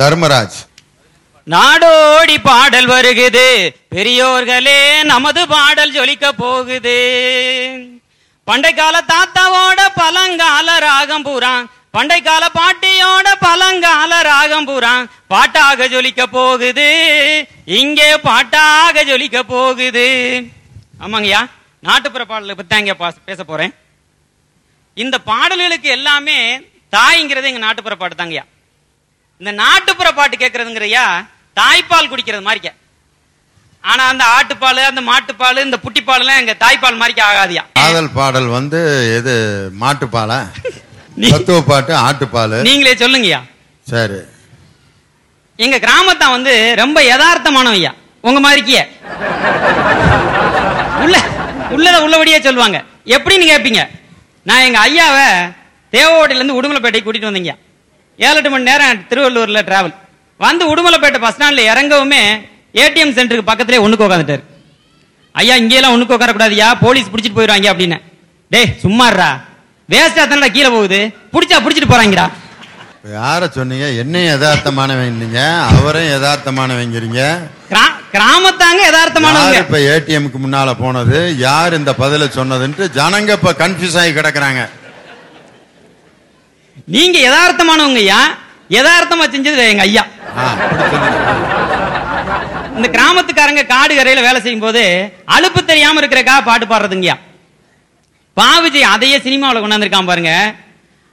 தர்மராஜ். நாடோடி பாடல் வருகுது. பெரியோர்களே நமது பாடல் ஜொலிக்க போகுது. பண்டை கால தாத்தாவோட பழங்கால ராகம் பூரான் பண்டை கால பாட்டியோட பழங்கால ராகம் பூரான் பாட்டாக ஜொலிக்க போகுது. இங்கே பாட்டாக ஜொலிக்க போகுது. ஆமாங்கய்யா நாட்டுப்புற பாடலை பத்தி தான் பேச போறேன். இந்த பாடல்களுக்கு எல்லாமே தாய்ங்கிறது எங்க நாட்டுப்புற பாட்டு தாங்கய்யா. இந்த நாட்டுப்புற பாட்டு கேட்கறதுங்கறியா தாய்ப்பால் குடிக்கிறது மாதிரிக்க ஆனா அந்த ஆட்டுப்பால் அந்த மாட்டுப்பால் இந்த புட்டிப்பால் எல்லாம் எங்க தாய்ப்பால் மாதிரிக்க ஆகாதியா? காதல் பாடல் வந்து எது மாட்டுப்பாலா? தத்துவ பாட்டு ஆட்டுப்பால். நீங்களே சொல்லுங்கய்யா. சரி. எங்க கிராமத்தான் வந்து ரொம்ப யதார்த்தமானவையா? உங்க மாதிரிக்கிய உள்ள உள்ளத உள்ளபடியே சொல்லுவாங்க எப்படின்னு கேட்பீங்க நான் எங்க ஐயாவை தேவோட்டையில இருந்து உடுமலைப்பேட்டை கூட்டிட்டு வந்தீங்க ஏழு எட்டு மணி நேரம் திருவள்ளூர்ல டிராவல் வந்து உடுமலைப்பேட்டை பஸ் ஸ்டாண்ட்ல இறங்கவுமே ஏடிஎம் சென்டருக்கு பக்கத்திலே ஒண்ணுக்கு உட்காந்துட்டாரு ஐயா இங்கெல்லாம் ஒண்ணுக்கு உட்கார கூடாதுயா போலீஸ் புடிச்சிட்டு போயிடுவாங்க அப்படின்னு. டேய் சும்மாடுறா வேஸ்டா தானடா கீழே போகுது. புடிச்சா புடிச்சிட்டு போறாங்கடா. யார சொன்னீங்க? என்னையும் யதார்த்தமானவங்க அவரையும் யதார்த்தமானவங்கிறீங்க கிரா- கிராமத்தாங்க யதார்த்தமானவங்க. இப்ப ஏடிஎம்க்கு முன்னால போனது? யார் இந்த பதில சொன்னதுன்ட்டு ஜனங்க இப்ப கன்ஃபியூஸ் ஆகி கிடக்குறாங்க. நீங்க யதார்த்தமானவங்க ஐயா யதார்த்தமா செஞ்சது எங்க ஐயா. இந்த கிராமத்துக்காரங்க காடு கரையில வேலை செய்யும் போது அலுப்பு தெரியாம இருக்கிறக்கா பாட்டு பாடுறதுங்கய்யா. பாவிஜி அதையே சினிமாவில் கொண்டாந்துருக்கான் பாருங்க.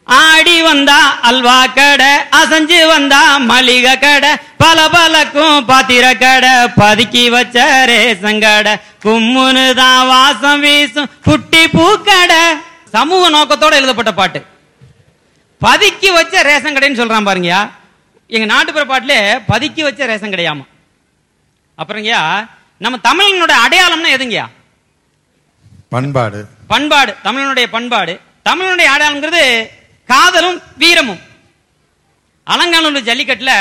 ஆடி வந்தா அல்வா கடை அசஞ்சு வந்தா மளிகை கடை பல பலக்கும் பாத்திர கடை பதுக்கி வச்ச ரேசன் கடை கும்முன்னு தான் வாசம் வீசும் குட்டி பூக்கடை சமூக நோக்கத்தோட எழுதப்பட்ட பாட்டு. பதுக்கி வச்ச ரேஷன் கடைன்னு சொல்றான் பாருங்கயா எங்க நாட்டுப்புற பாட்டுல பதுக்கி வச்ச ரேஷன் கடையாமா. அப்புறங்கய்யா நம்ம தமிழனுடைய அடையாளம்னா எதுங்கய்யா? பண்பாடு. பண்பாடு தமிழனுடைய பண்பாடு. தமிழனுடைய அடையாளம்ங்கிறது காதலும் வீரமும். அலங்காநல்லூர் ஜல்லிக்கட்டுல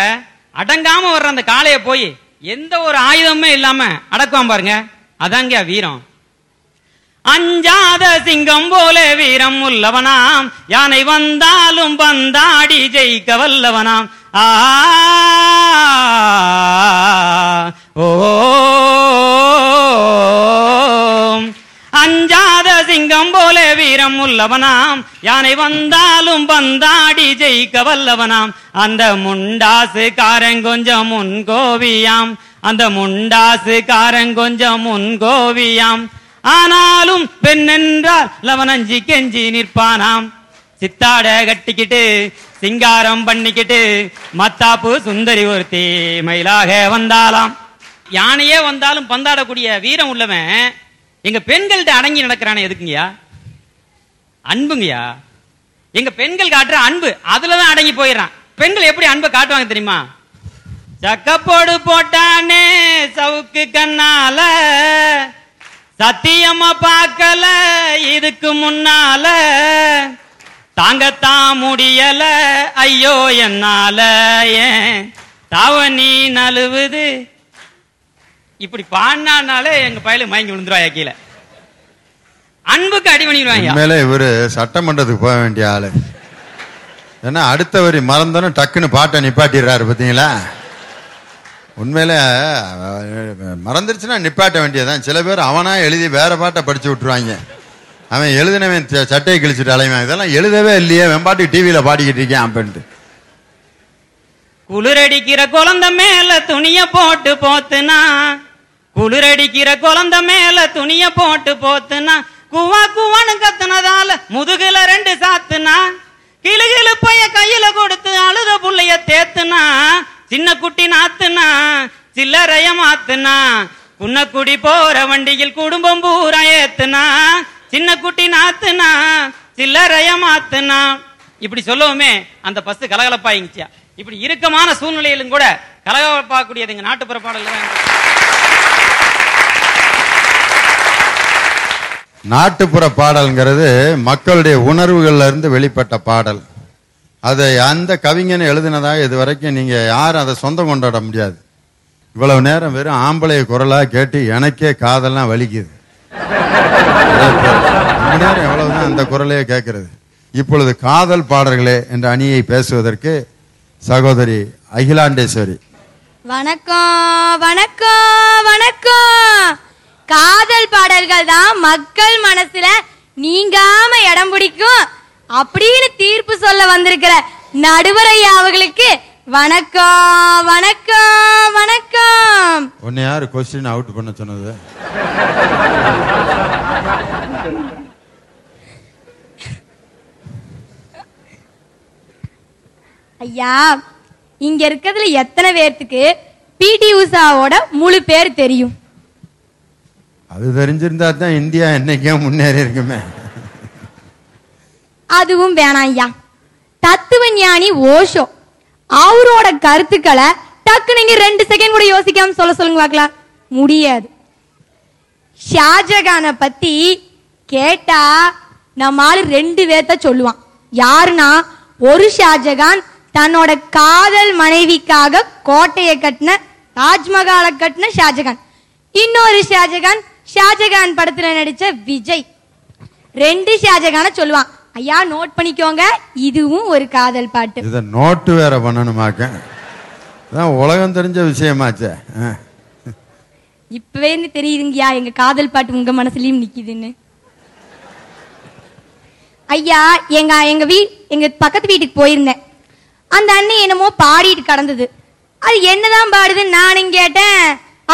அடங்காம வர்ற அந்த காளைய போய் எந்த ஒரு ஆயுதமுமே இல்லாம அடக்குவான் பாருங்க. அதாங்கய்யா வீரம். அஞ்சாத சிங்கம் போல வீரம் உள்ளவனாம். யானை வந்தாலும் பந்தாடி ஜெயிக்க வல்லவனாம். ஆ ஓ அஞ்சாத சிங்கம் போல வீரம் உள்ளவனாம். யானை வந்தாலும் பந்தாடி ஜெயிக்க வல்லவனாம். அந்த முண்டாசு காரன் கொஞ்சம் முன்கோவியாம். அந்த முண்டாசு காரன் கொஞ்சம் முன்கோவியாம். ஆனாலும் பெண் என்றால் லவனஞ்சி கெஞ்சி நிற்பானாம். சித்தாட கட்டிக்கிட்டு சிங்காரம் பண்ணிக்கிட்டு மத்தாப்பு சுந்தரி ஒருத்தி மயிலாக வந்தாலாம் யானையே வந்தாலும் பந்தாடக்கூடிய வீரம் உள்ளவன் எங்க பெண்கள்கிட்ட அடங்கி நடக்கிறானே எதுக்குங்கய்யா? அன்புங்கய்யா? எங்க பெண்கள் காட்டுற அன்பு அதுலதான் அடங்கி போயிடுறான். பெண்கள் எப்படி அன்பை காட்டுவாங்க தெரியுமா? சக்கப்போடு போட்டானே சவுக்கு கண்ணால. சத்தியமா பார்க்கல இதுக்கு முன்னால. தாங்கத்தான் முடியல ஐயோ என்னால ஏன்? தாவணி நழுவுது. இப்படி பாடினாலே எங்க பயில மயங்கி விழுந்துருவாயா கீழே. அன்புக்கு அடி பண்ணிடுவாங்க உண்மையில இவரு சட்டமன்றத்துக்கு போக வேண்டிய ஆளு. ஏன்னா அடுத்த வரி மறந்தோன்னு டக்குன்னு பாட்டை நிப்பாட்டிடுறாரு பாத்தீங்களா உண்மையில மறந்துருச்சுன்னா நிப்பாட்ட வேண்டியதுதான். சில பேர் அவனா எழுதி வேற பாட்டை படிச்சு விட்டுருவாங்க. அவன் எழுதினவன் சட்டையை கிழிச்சிட்டு அலைவான். இதெல்லாம் எழுதவே இல்லையே. வெம்பாட்டி டிவியில பாடிக்கிட்டு இருக்கேன் அப்படின்ட்டு குளிரடிக்கிற குழந்த மேல துணிய போட்டு போத்துனா. குளிரடிக்கிற குழந்த மேல துணிய போட்டு போத்துனா. குவா குவான்னு கத்துனதால முதுகுல ரெண்டு சாத்துனா. கிளு கிளு பைய கையில கொடுத்து அழுத புள்ளைய தேத்துனா. சின்ன குட்டி நாத்துனா சில்லறைய மாத்துனா குன்னக்குடி போற வண்டியில் குடும்பம் பூரா ஏத்துனா சின்ன குட்டி நாத்துனா சில்லறைய மாத்துனா. இப்படி சொல்லவுமே அந்த பஸ் கலகலப்பாயிடுச்சியா இப்படி இறுக்கமான சூழ்நிலையிலும் கூட கலகலப்பாக்கூடியது எங்க நாட்டுப்புற பாடல் நாட்டுப்புற பாடல்ங்கிறது மக்களுடைய உணர்வுகள்ல இருந்து வெளிப்பட்ட பாடல். அதை அந்த கவிஞன் எழுதினதாக இது வரைக்கும் நீங்க யாரும் அதை சொந்தம் கொண்டாட முடியாது. இவ்வளவு நேரம் வெறும் ஆம்பளை குரலா கேட்டு எனக்கே காதெல்லாம் வலிக்குது. நேரம் எவ்வளவுதான் அந்த குரலையே கேட்கறது. இப்பொழுது காதல் பாடல்களே என்ற அணியை பேசுவதற்கு சகோதரி அகிலாண்டேஸ்வரி. வணக்கம் வணக்கம் வணக்கம் காதல் பாடல்கள் தான் மக்கள் மனசுல நீங்காம இடம் பிடிக்கும். அப்படின்னு தீர்ப்பு சொல்ல வந்திருக்கிற நடுவர் ஐயா அவர்களுக்கு வணக்கம் வணக்கம் வணக்கம். உன்னை யாரு கொஸ்டின் அவுட் பண்ண சொன்னது? ஐயா இங்க இருக்கிறதுல எத்தனை பேர்த்துக்கு பிடி உஷாவோட முழு பேர் தெரியும்? அது தெரிஞ்சிருந்தா தான் இந்தியா என்னைக்கே முன்னேறி இருக்குமே. அதுவும் வேணாம் ஐயா தத்துவ ஞானி ஓஷோ அவரோட கருத்துக்களை டக்கு நீங்க ரெண்டு செகண்ட் கூட யோசிக்காம சொல்ல சொல்லுங்க பாக்கலாம் முடியாது. ஷாஜகான பத்தி கேட்டா நம்ம ஆளு ரெண்டு பேர்த்த சொல்லுவான். யாருன்னா ஒரு ஷாஜகான் தன்னோட காதல் மனைவிக்காக கோட்டையை கட்டின தாஜ்மஹாலை கட்டின ஷாஜகான். இன்னொரு ஷாஜகான் ஷாஜகான் படத்துல நடிச்ச விஜய். ரெண்டு ஷாஜகான சொல்லுவான். ஐயா நோட் பண்ணிக்கோங்க. இதுவும் ஒரு காதல் பாட்டு. இதை நோட்டு வேற பண்ணணுமாக்க? அதான் உலகம் தெரிஞ்ச விஷயமாச்சே. இப்பவே தெரியுதுங்கய்யா எங்க காதல் பாட்டு உங்க மனசுலயும் நிக்குதுன்னு. ஐயா எங்க எங்க வீ எங்க பக்கத்து வீட்டுக்கு போயிருந்தேன். அந்த அண்ணன் என்னமோ பாடிட்டு கடந்தது. அது என்னதான் பாடுதுன்னு நானும் கேட்டேன்.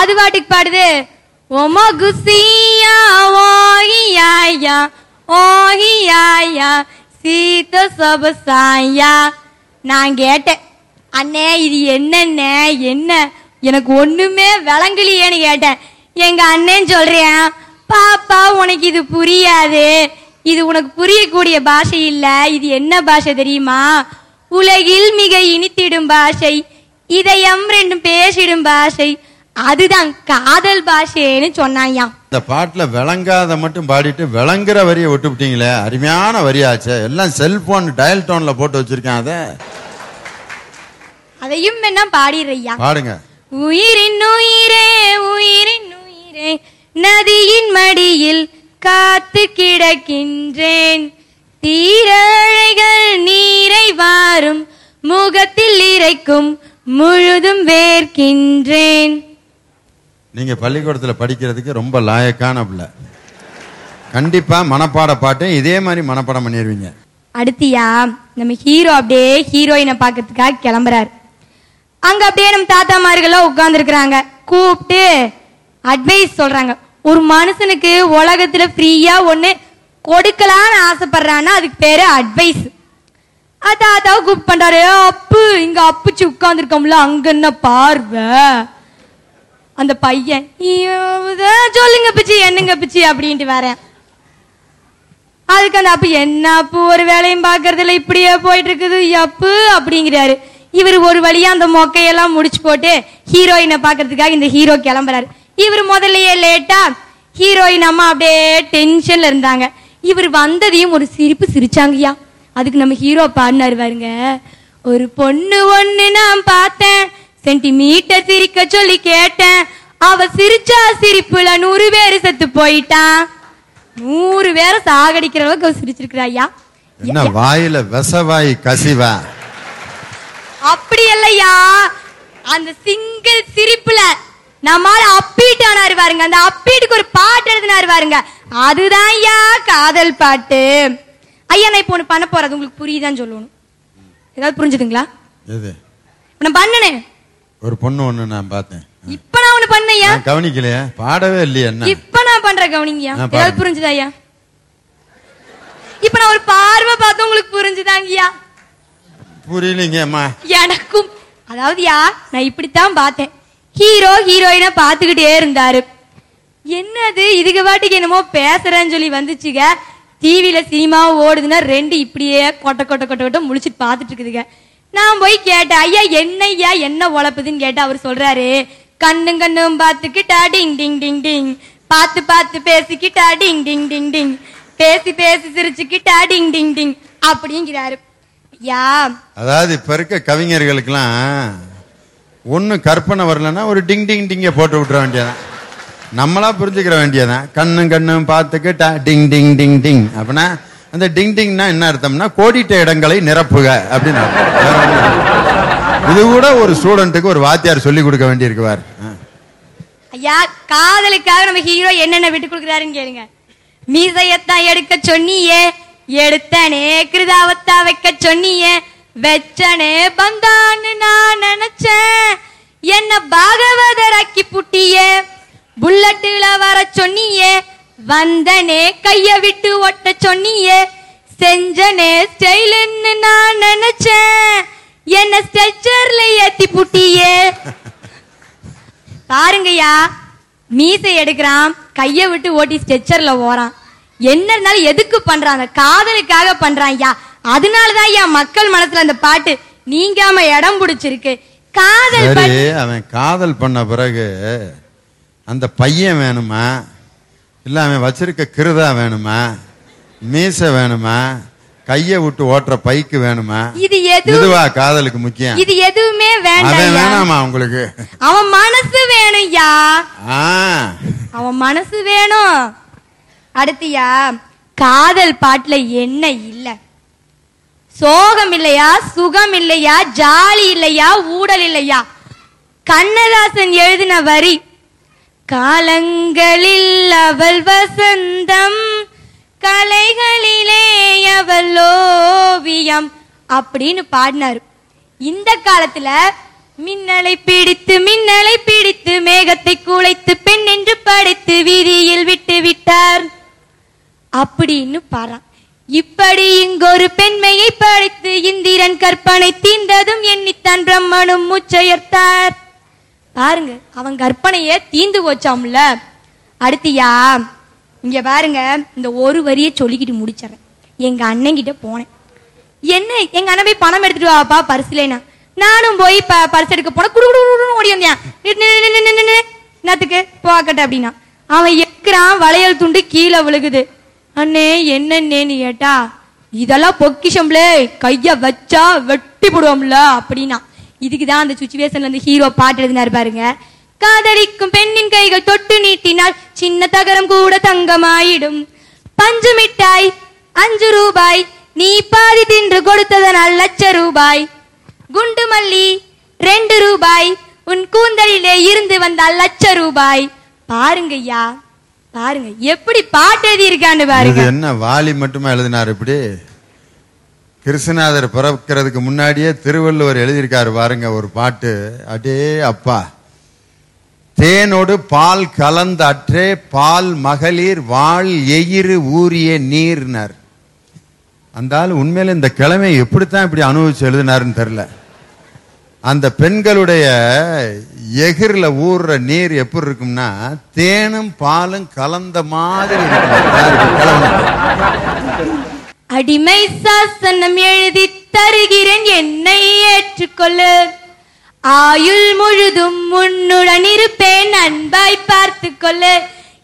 அது பாட்டுக்கு பாடுது ஒமோ குசியா ஓகியாயா ஓகியாயா சீத்த சபசாயா. நான் கேட்டேன் அண்ணே இது என்னண்ணே என்ன? எனக்கு ஒண்ணுமே விளங்கலையேன்னு கேட்டேன். எங்க அண்ணன் சொல்றேன் பாப்பா உனக்கு இது புரியாது. இது உனக்கு புரியக்கூடிய பாஷை இல்ல. இது என்ன பாஷை தெரியுமா? உலகில் மிக இனித்திடும் பாஷை இதயம் ரெண்டும் பேசிடும் பாஷை. அதுதான் காதல் பாஷைன்னு சொன்னாயா இந்த பாட்டுல விளங்காத மட்டும் பாடிட்டு விளங்குற வரியை விட்டு விட்டீங்களே அருமையான வரியாச்சே. எல்லாம் செல்போன் டயல் டோன்ல போட்டு வச்சிருக்கேன் அதை. அதையும் வேணா பாடிடுறையா பாடுங்க. உயிரின் உயிரே உயிரின் உயிரே நதியின் மடியில் காத்து கிடக்கின்றேன். தீரழைகள் நீரை வாரும் முகத்தில் இறைக்கும் முழுதும் வேர்க்கின்றேன். நீங்கள் பள்ளிக்கூடத்தில் படிக்கிறதுக்கு ரொம்ப லாயக்கான பிள்ளை. கண்டிப்பாக மனப்பாட பாட்டையும் இதே மாதிரி மனப்பாடம் பண்ணிடுவீங்க அடுத்தியா நம்ம ஹீரோ அப்படியே ஹீரோயினை பார்க்கறதுக்காக கிளம்புறாரு. அங்கே அப்படியே நம்ம தாத்தாமார்கள்லாம் உட்காந்துருக்குறாங்க கூப்பிட்டு அட்வைஸ் சொல்கிறாங்க ஒரு மனுஷனுக்கு உலகத்தில் ஃப்ரீயாக ஒன்று கொடுக்கலான்னு ஆசைப்படுறான்னா அதுக்கு பேர் அட்வைஸ் தாத்தாவை கூப்பிட்டு பண்ணுறாரு அப்பு இங்கே அப்புச்சு உட்காந்துருக்கோம்ல அங்கே என்ன பார்வை? அந்த பையன் ஐயோ, சொல்லுங்க பிச்சி என்னங்க பிச்சி? அப்படின்ட்டு வரேன் அதுக்கு அந்த அப்ப என்ன அப்பு ஒரு வேலையும் பார்க்கறது இப்படியே போயிட்டு இருக்குது அப்பு அப்படிங்கிறாரு. இவர் ஒரு வழியா அந்த மொக்கையெல்லாம் முடிச்சு போட்டு ஹீரோயினை பார்க்கறதுக்காக இந்த ஹீரோ கிளம்புறாரு. இவர் முதல்லயே லேட்டா ஹீரோயின் அம்மா அப்படியே டென்ஷன்ல இருந்தாங்க. இவர் வந்ததையும் ஒரு சிரிப்பு சிரிச்சாங்கய்யா அதுக்கு நம்ம ஹீரோ பாடினாரு பாருங்க. ஒரு பொண்ணு ஒண்ணு நான் பார்த்தேன் சென்டிமீட்டர் சிரிக்க சொல்லி கேட்டேன். அவ சிரிச்சா சிரிப்புல நூறு பேரு செத்து போயிட்டான். நூறு பேரை சாகடிக்கிற அளவுக்கு அவர் சிரிச்சிருக்கிறா ஐயா. என்ன வாயில விசவாய் கசிவா? அப்படி இல்லையா அந்த சிங்கிள் சிரிப்புல நம்மால அப்பீட்டு ஆனாரு பாருங்க. அந்த அப்பீட்டுக்கு ஒரு பாட்டு எழுதினாரு பாருங்க. அதுதான் ஐயா காதல் பாட்டு. ஐயா நான் இப்போ ஒண்ணு பண்ண போறது உங்களுக்கு புரியுதான்னு சொல்லணும். ஏதாவது புரிஞ்சுதுங்களா? நான் பண்ணனே. ஒரு பொண்ணு ஒண்ணு நான் பார்த்தேன். இப்ப நான் ஒண்ணு பண்ணையா கவனிக்கலையே? பாடவே இல்லையே என்ன? இப்ப நான் ஆ, பாருங்க. ஏதாவது புரிஞ்சுதா ஐயா இப்ப நான் ஒரு பார்வை பார்த்து உங்களுக்கு புரிஞ்சுதாங்கய்யா? புரியலீங்க அம்மா எனக்கும் அதாவது யா நான் இப்படித்தான் பார்த்தேன். ஹீரோ ஹீரோயினை பார்த்துக்கிட்டே இருந்தாரு. என்னது இதுக்கு பாட்டுக்கு என்னமோ பேசுறேன்னு சொல்லி வந்துச்சுங்க. டிவியில சினிமா ஓடுதுன்னா ரெண்டு இப்படியே கொட்ட கொட்ட கொட்ட கொட்ட முழிச்சிட்டு பார்த்துட்டு இருக்குதுங்க. நான் போய் கேட்டேன் ஐயா என்னையா என்ன உழப்புதுன்னு கேட்டு அவர் சொல்றாரு கண்ணும் கண்ணும் பார்த்துக்கிட்டா டிங் டிங் டிங் டிங். பார்த்து பார்த்து பேசிக்கிட்டா டிங் டிங் டிங் டிங். பேசி பேசி சிரிச்சுக்கிட்டா டிங் டிங் டிங். அப்படிங்கிறாரு. யா அதாவது இப்ப இருக்க கவிஞர்களுக்கெல்லாம் ஒன்னும் கற்பனை வரலன்னா ஒரு டிங் டிங் டிங்க போட்டு விட்டுற வேண்டியதான் நம்மளா புரிஞ்சுக்கிற வேண்டியதான் கண்ணும் கண்ணும் பார்த்துக்கிட்டா டிங் டிங் டிங் டிங். அப்படின்னா அந்த டிங் டிங்னா என்ன அர்த்தம்னா கோடிட்ட இடங்களை நிரப்புக அப்படின்னு இது கூட ஒரு ஸ்டூடெண்ட்டுக்கு ஒரு வாத்தியார் சொல்லி கொடுக்க வேண்டியிருக்குவார். ஐயா காதலுக்காக நம்ம ஹீரோ என்னென்ன விட்டு கொடுக்குறாருன்னு கேளுங்க. மீசையத்தான் எடுக்க சொன்னியே எடுத்தனே கிருதாவத்தா வைக்க சொன்னியே வெச்சனே பந்தான்னு நான் நினைச்சேன். என்ன பாகவதராக்கி புட்டியே புல்லட்டுல வர சொன்னியே வந்தனே கைய விட்டு ஒட்ட சொன்னியே செஞ்சனே ஸ்டைலுன்னு நான் நினைச்சேன். என்ன ஸ்ட்ரெச்சர்ல ஏத்தி புட்டியே. பாருங்கய்யா மீசை எடுக்கிறான் கைய விட்டு ஓட்டி ஸ்ட்ரெச்சர்ல ஓறான். என்ன இருந்தாலும் எதுக்கு பண்றாங்க காதலுக்காக பண்றான் ஐயா. அதனாலதான் ஐயா மக்கள் மனசுல அந்த பாட்டு நீங்காம இடம் பிடிச்சிருக்கு. காதல் அவன் காதல் பண்ண பிறகு அந்த பையன் வேணுமா? இல்ல அவன் வச்சிருக்க கிருதா வேணுமா? மீச வேணுமா? கைய விட்டு ஓட்டுற பைக்கு வேணுமா? இது எது இதுவா காதலுக்கு முக்கியம். இது எதுவுமே வேண்டாம். வேணாமா உங்களுக்கு? அவன் மனசு வேணும் ஐயா. ஆ. அவன் மனசு வேணும். அடுத்தியா காதல் பாட்டுல என்ன இல்ல? சோகம் இல்லையா சுகம் இல்லையா ஜாலி இல்லையா ஊடல் இல்லையா? கண்ணதாசன் எழுதின வரி காலங்களில் அவள் வசந்தம் கலைகளிலே அவள் ஓவியம் அப்படின்னு பாடினாரு. இந்த காலத்துல மின்னலை பிடித்து மின்னலை பிடித்து மேகத்தை குலைத்து பெண் என்று படைத்து வீதியில் விட்டு விட்டார் அப்படின்னு பாறான் இப்படி இங்கொரு பெண்மையை படைத்து இந்திரன் கற்பனை தீண்டதும் எண்ணித்தான் பிரம்மனும் மூச்சையர்த்தார். பாருங்க அவன் கற்பனையே தீந்து போச்சாம்ல. அடுத்தியா இங்க பாருங்க இந்த ஒரு வரியை சொல்லிக்கிட்டு முடிச்சிடறேன். எங்க அண்ணன்கிட்ட போனேன். என்ன எங்க அண்ணன் போய் பணம் எடுத்துட்டு வாப்பா பரிசுலேனா. நானும் போய் ப பரிசு எடுக்க போன குடு குடு குடுன்னு ஓடி வந்தேன் என்னத்துக்கு? போக்கட்ட அப்படின்னா. அவன் எக்கிறான் வளையல் துண்டு கீழே விழுகுது. அண்ணே என்னன்னேன்னு கேட்டா? இதெல்லாம் பொக்கிஷம்ல கைய வச்சா வெட்டி போடுவோம்ல அப்படின்னா. இதுக்கு தான் அந்த சுச்சுவேஷன்ல இருந்து ஹீரோ பாட்டு பாருங்க. காதலிக்கும் பெண்ணின் கைகள் தொட்டு நீட்டினால் சின்ன தகரம் கூட தங்கமாயிடும். பஞ்சு மிட்டாய் அஞ்சு ரூபாய் நீ பாதி தின்று கொடுத்ததனால் லட்ச ரூபாய். குண்டு மல்லி ரெண்டு ரூபாய் உன் கூந்தலிலே இருந்து வந்தால் லட்ச ரூபாய். பாருங்க ஐயா பாருங்க எப்படி பாட்டு எழுதி இருக்கான்னு பாருங்க என்ன வாலி மட்டுமா எழுதினார் இப்படி? கிருஷ்ணநாதர் பிறக்கிறதுக்கு முன்னாடியே திருவள்ளுவர் எழுதியிருக்காரு பாருங்க ஒரு பாட்டு. அடே அப்பா தேனோடு பால் கலந்த அற்றே பால் மகளிர் வாழ் எயிறு ஊறிய நீர்னார். அந்த ஆள் உண்மையில இந்த கிழமை எப்படித்தான் இப்படி அனுபவிச்சு எழுதினாருன்னு தெரில அந்த பெண்களுடைய எகிர்ல ஊறுற நீர் எப்படி இருக்கும்னா தேனும் பாலும் கலந்த மாதிரி இருக்கும். அடிமை சாசனம் எழுதி தருகிறேன் என்னை ஏற்றுக்கொள்ளு. ஆயுள் முழுதும் உன்னுடன் இருப்பேன் அன்பாய் பார்த்து கொள்ளு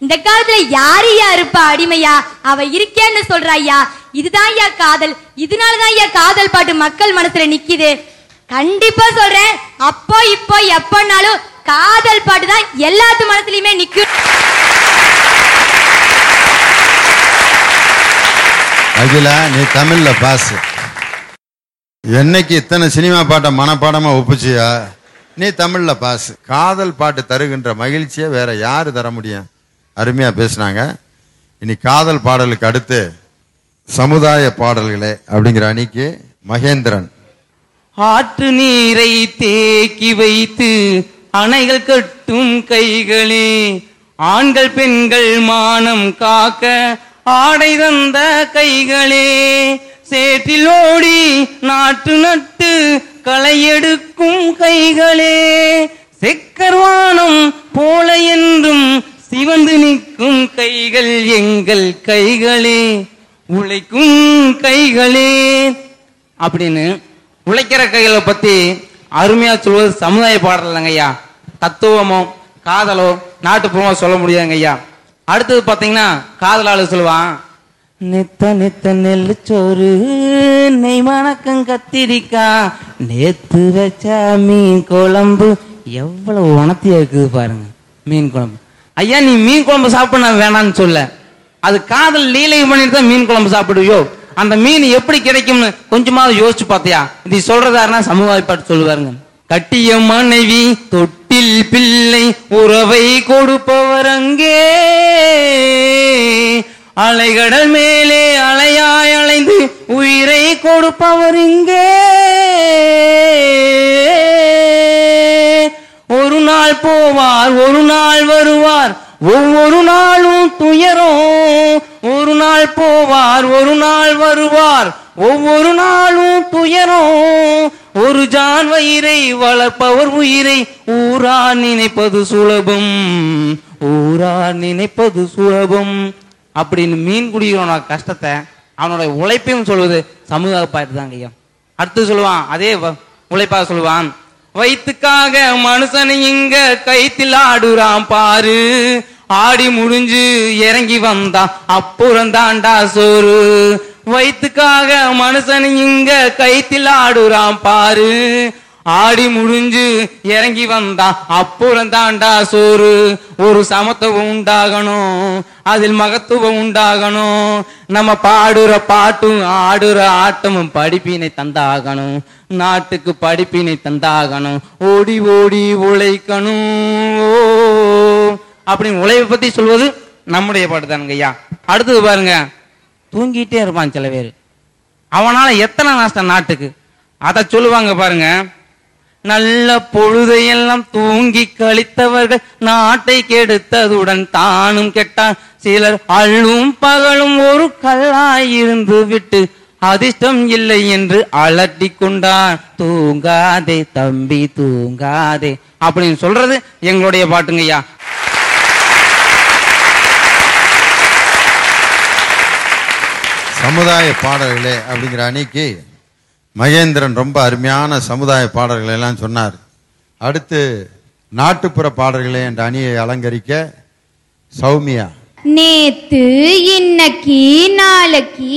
இந்த காலத்துல யாரு யா இருப்பா அடிமையா? அவ இருக்கேன்னு சொல்றாய்யா? இதுதான் ஐயா காதல். இதனாலதான் ஐயா காதல் பாட்டு மக்கள் மனசுல நிக்குது. கண்டிப்பா சொல்றேன். அப்போ இப்போ எப்பனாலும் காதல் பாட்டு தான் எல்லாத்து மனசுலயுமே நிக்கும் அகிலா நீ தமிழ்ல பாஸ் என்னைக்கு இத்தனை சினிமா பாட்டை மனப்பாடமா ஒப்புச்சியா? நீ தமிழ்ல பாஸ் காதல் பாட்டு தருகின்ற மகிழ்ச்சியை வேற யாரு தர முடியும்? அருமையா பேசுனாங்க. இனி காதல் பாடலுக்கு அடுத்து சமுதாய பாடல்களே அப்படிங்கிற அணிக்கு மகேந்திரன். ஆற்று நீரை தேக்கி வைத்து அணைகள் கட்டும் கைகளே ஆண்கள் பெண்கள் மானம் காக்க ஆடை தந்த கைகளே சேற்றில் ஓடி நாட்டு நட்டு களையெடுக்கும் கைகளே. செக்கர்வானம் போல என்றும் சிவந்து நிற்கும் கைகள் எங்கள் கைகளே. உழைக்கும் கைகளே. அப்படின்னு உழைக்கிற கைகளை பத்தி அருமையா சொல்வது சமுதாய பாடலங்க ஐயா தத்துவமோ காதலோ நாட்டுப்புறமோ சொல்ல முடியாதுங்க ஐயா அடுத்தது பாத்தீங்கன்னா காதலாளு சொல்லுவான். நித்த நித்த நெல்லுச்சோறு நெய் மணக்கம் கத்திரிக்கா நேத்து வச்ச மீன் குழம்பு. எவ்வளவு உணர்த்தியா இருக்குது பாருங்க மீன் குழம்பு. ஐயா நீ மீன் குழம்பு சாப்பிட நான் வேணாம்னு சொல்ல. அது காதல் லீலை பண்ணிட்டு தான் மீன் குழம்பு சாப்பிடுவியோ? அந்த மீன் எப்படி கிடைக்கும்னு கொஞ்சமாவது யோசிச்சு பார்த்தியா? இது சொல்றதாருன்னா சமுதாய பாட்டு சொல்லுவாருங்க. கட்டிய மனைவி தொட்டில் பிள்ளை உறவை கொடுப்பவர் அங்கே அலைகடல் மேலே அலையாய் அலைந்து உயிரை கொடுப்பவர் இங்கே ஒரு நாள் போவார் ஒரு நாள் வருவார் ஒவ்வொரு நாளும் துயரும். ஒரு நாள் போவார் ஒரு நாள் வருவார் ஒவ்வொரு நாளும் துயரம் ஒரு ஜான் வயிறை வளர்ப்பவர் உயிரை ஊரார் நினைப்பது சுலபம் ஊரார் நினைப்பது சுலபம். அப்படின்னு மீன் குடிக்கிறவனோட கஷ்டத்தை அவனோட உழைப்பையும் சொல்வது சமூக பாட்டு தாங்க ஐயா. அடுத்து சொல்லுவான் அதே வ- உழைப்பாக சொல்லுவான் வயிற்றுக்காக மனுஷன் இங்க கைத்தில் ஆடுறான் பாரு ஆடி முடிஞ்சு இறங்கி வந்தான் அப்புறம் தாண்டா சோறு வயிற்றுக்காக மனுஷன் இங்க கைத்தில் ஆடுறான் பாரு. ஆடி முடிஞ்சு இறங்கி வந்தா அப்புறம் தாண்டா சோறு. ஒரு சமத்துவம் உண்டாகணும். அதில் மகத்துவம் உண்டாகணும். நம்ம பாடுற பாட்டும் ஆடுற ஆட்டமும் படிப்பினை தந்தாகணும். நாட்டுக்கு படிப்பினை தந்தாகணும். ஓடி ஓடி உழைக்கணும். ஓ. அப்படின்னு உழைவை பத்தி சொல்வது நம்முடைய பாட்டு தானுங்க ஐயா அடுத்தது பாருங்க. தூங்கிட்டே இருப்பான் சில பேர். அவனால எத்தனை நஷ்டம் நாட்டுக்கு? அதை சொல்லுவாங்க பாருங்க. நல்ல பொழுதையெல்லாம் தூங்கி கழித்தவர்கள் நாட்டை கெடுத்ததுடன் தானும் கெட்டான். சிலர் அள்ளும் பகலும் ஒரு கல்லாய் இருந்து விட்டு அதிர்ஷ்டம் இல்லை என்று அலட்டி கொண்டான் தூங்காதே தம்பி தூங்காதே. அப்படின்னு சொல்றது எங்களுடைய பாட்டுங்கய்யா. சமுதாய பாடல்களே அப்படிங்கிற அணிக்கு மகேந்திரன் ரொம்ப அருமையான சமுதாய பாடல்களை எல்லாம் சொன்னார். அடுத்து நாட்டுப்புற பாடல்களே என்ற அணியை அலங்கரிக்க சௌமியா. நேத்து இன்னைக்கு நாளைக்கு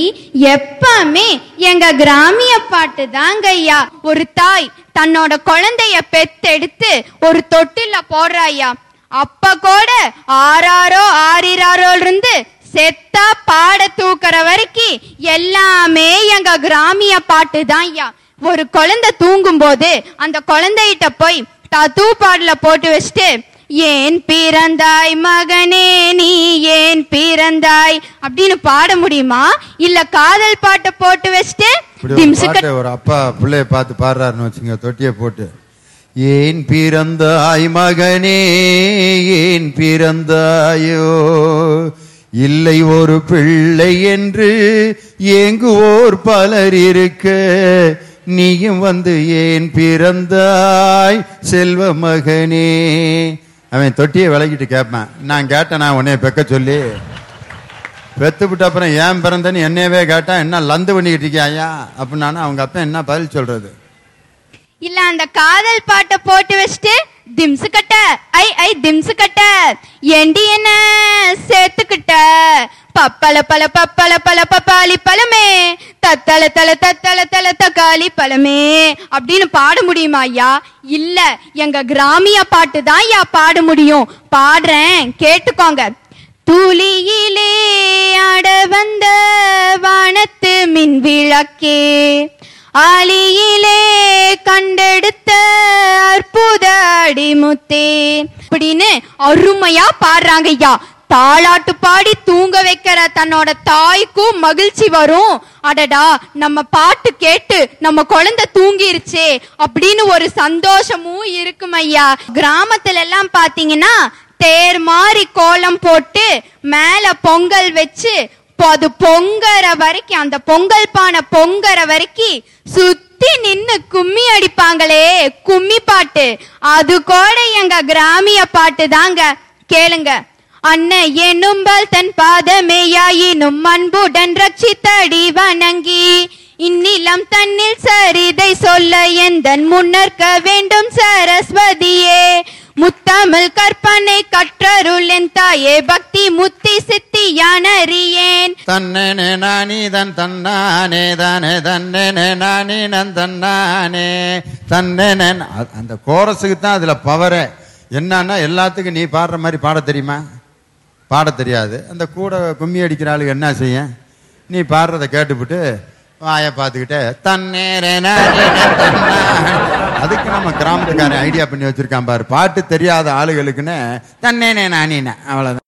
எப்பவுமே எங்க கிராமிய பாட்டு தாங்க ஐயா. ஒரு தாய் தன்னோட குழந்தைய பெத்தெடுத்து ஒரு தொட்டில போடுறாய்யா அப்ப கூட ஆறாரோ ஆறிராரோ இருந்து செத்தா பாட தூக்குற வரைக்கும் எல்லாமே எங்க கிராமிய பாட்டு தான் ஐயா. ஒரு குழந்தை தூங்கும் போது அந்த குழந்தைகிட்ட போய் தூ பாடல போட்டு வச்சுட்டு ஏன் பிறந்தாய் மகனே நீ ஏன் பிறந்தாய்? அப்படின்னு பாட முடியுமா? இல்ல காதல் பாட்டை போட்டு வச்சுட்டு ஒரு அப்பா பிள்ளைய பார்த்து பாடுறாருன்னு வச்சுங்க தொட்டியை போட்டு. ஏன் பிறந்தாய் மகனே ஏன் பிறந்தாயோ இல்லை ஒரு பிள்ளை என்று ஏங்குவோர் பலர் இருக்க நீயும் வந்து ஏன் பிறந்தாய் செல்வ மகனே? அவன் தொட்டியை விளக்கிட்டு கேட்பேன். நான் கேட்டேன் நான் உன்னைய பெக்க சொல்லி? பெத்து விட்ட அப்புறம் ஏன் பிறந்தன்னு என்னையவே கேட்டா என்ன லந்து பண்ணிக்கிட்டு இருக்கியா அப்படின்னா அவங்க அப்பா என்ன பதில் சொல்றது? இல்ல அந்த காதல் பாட்டை போட்டு வச்சுட்டு திம்சு கட்ட ஐ ஐ திம்சு கட்ட எண்டி என்ன சேர்த்துக்கிட்ட? பப்பல பல பப்பல பல பப்பாளி பழமே. தத்தல தல தத்தல தல தக்காளி பழமே. அப்படின்னு பாட முடியுமா ஐயா? இல்ல எங்க கிராமிய பாட்டு தான் ஐயா பாட முடியும். பாடுறேன் கேட்டுக்கோங்க. துளியிலே ஆட வந்த வானத்து மின் விளக்கே ஆலியிலே கண்டெடுத்த அற்புத அடிமுத்தே. அப்படின்னு அருமையா பாடுறாங்க ஐயா தாளாட்டு பாடி தூங்க வைக்கிற தன்னோட தாய்க்கும் மகிழ்ச்சி வரும். அடடா நம்ம பாட்டு கேட்டு நம்ம குழந்தை தூங்கிருச்சே அப்படின்னு ஒரு சந்தோஷமும் இருக்கும் ஐயா கிராமத்துல எல்லாம் பாத்தீங்கன்னா தேர் மாதிரி கோலம் போட்டு மேல பொங்கல் வச்சு இப்போ அது பொங்கற வரைக்கும் அந்த பொங்கல் பானை பொங்கற வரைக்கும் சுத்தி நின்னு கும்மி அடிப்பாங்களே கும்மி பாட்டு. அது கூட எங்க கிராமிய பாட்டு தாங்க. கேளுங்க. அண்ணன் எனும்பல் தன் பாதமேயாயினும் அன்புடன் ரட்சித்தடி வணங்கி இந்நிலம் தன்னில் சரிதை சொல்ல எந்தன் முன்னர்க்க வேண்டும் சரஸ்வதியே. முத்தமிழ் கற்பனை கற்றருள் என் தாயே பக்தி முத்தி சித்தி யானறியேன். தன்னே நானி தன் தன்னானே தானே தன்னே நானி நன் தன்னானே. தன்னே அந்த கோரஸுக்கு தான் அதுல பவரே என்னன்னா எல்லாத்துக்கும் நீ பாடுற மாதிரி பாட தெரியுமா? பாட தெரியாது. அந்த கூட கும்மி அடிக்கிற ஆளுக்கு என்ன செய்ய நீ பாடுறத கேட்டுவிட்டு வாயை பார்த்துக்கிட்டே தன்னேரே நானே நன் தன்னானே, அதுக்கு நம்ம கிராமத்துக்காரன் ஐடியா பண்ணி வச்சிருக்கான் பாரு. பாட்டு தெரியாத ஆளுகளுக்குன்னு தன்னேனே நானே அவ்வளவுதான்.